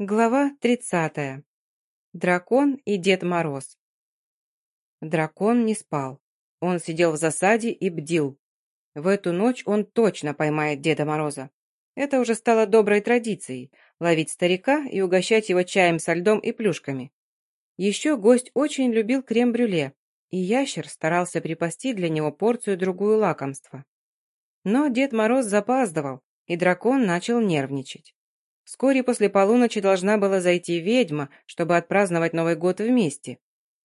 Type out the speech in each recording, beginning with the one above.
Глава 30. Дракон и Дед Мороз. Дракон не спал. Он сидел в засаде и бдил. В эту ночь он точно поймает Деда Мороза. Это уже стало доброй традицией – ловить старика и угощать его чаем со льдом и плюшками. Еще гость очень любил крем-брюле, и ящер старался припасти для него порцию-другую лакомства. Но Дед Мороз запаздывал, и дракон начал нервничать. Вскоре после полуночи должна была зайти ведьма, чтобы отпраздновать Новый год вместе.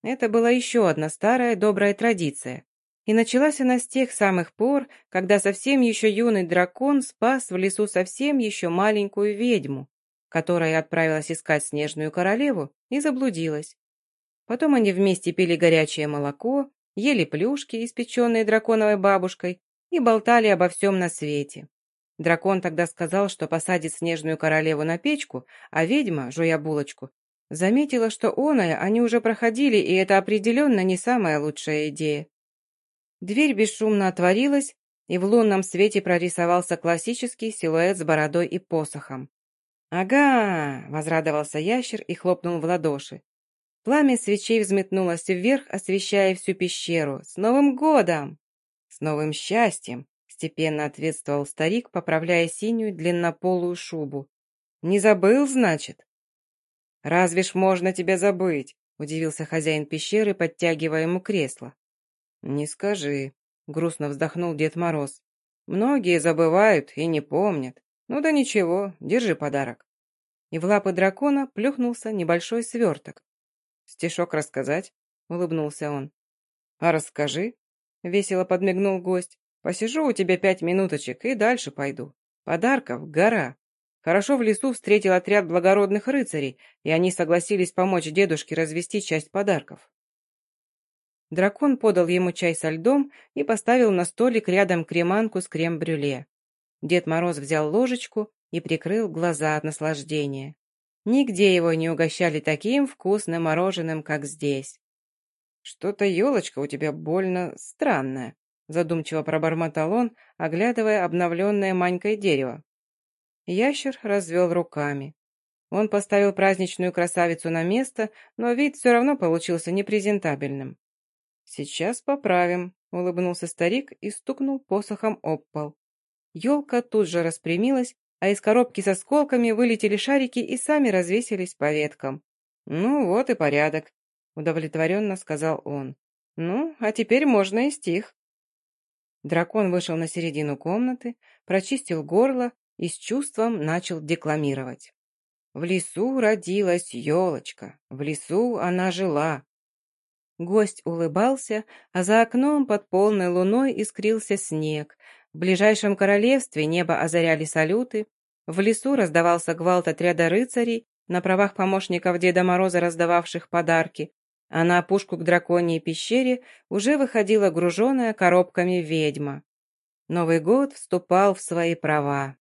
Это была еще одна старая добрая традиция. И началась она с тех самых пор, когда совсем еще юный дракон спас в лесу совсем еще маленькую ведьму, которая отправилась искать снежную королеву и заблудилась. Потом они вместе пили горячее молоко, ели плюшки, испеченные драконовой бабушкой, и болтали обо всем на свете. Дракон тогда сказал, что посадит снежную королеву на печку, а ведьма, жуя булочку, заметила, что оная они уже проходили, и это определенно не самая лучшая идея. Дверь бесшумно отворилась, и в лунном свете прорисовался классический силуэт с бородой и посохом. «Ага!» — возрадовался ящер и хлопнул в ладоши. Пламя свечей взметнулось вверх, освещая всю пещеру. «С Новым годом!» «С новым счастьем!» Степенно ответствовал старик, поправляя синюю длиннополую шубу. «Не забыл, значит?» «Разве ж можно тебя забыть?» — удивился хозяин пещеры, подтягивая ему кресло. «Не скажи», — грустно вздохнул Дед Мороз. «Многие забывают и не помнят. Ну да ничего, держи подарок». И в лапы дракона плюхнулся небольшой сверток. «Стишок рассказать?» — улыбнулся он. «А расскажи», — весело подмигнул гость. Посижу у тебя пять минуточек и дальше пойду. Подарков гора. Хорошо в лесу встретил отряд благородных рыцарей, и они согласились помочь дедушке развести часть подарков. Дракон подал ему чай со льдом и поставил на столик рядом креманку с крем-брюле. Дед Мороз взял ложечку и прикрыл глаза от наслаждения. Нигде его не угощали таким вкусным мороженым, как здесь. «Что-то елочка у тебя больно странная», задумчиво пробормотал он, оглядывая обновленное манькой дерево. Ящер развел руками. Он поставил праздничную красавицу на место, но вид все равно получился непрезентабельным. «Сейчас поправим», — улыбнулся старик и стукнул посохом об пол. Елка тут же распрямилась, а из коробки со сколками вылетели шарики и сами развесились по веткам. «Ну вот и порядок», — удовлетворенно сказал он. «Ну, а теперь можно и стих». Дракон вышел на середину комнаты, прочистил горло и с чувством начал декламировать. В лесу родилась елочка, в лесу она жила. Гость улыбался, а за окном под полной луной искрился снег. В ближайшем королевстве небо озаряли салюты, в лесу раздавался гвалт отряда рыцарей, на правах помощников Деда Мороза раздававших подарки, а на опушку к драконьей пещере уже выходила груженная коробками ведьма. Новый год вступал в свои права.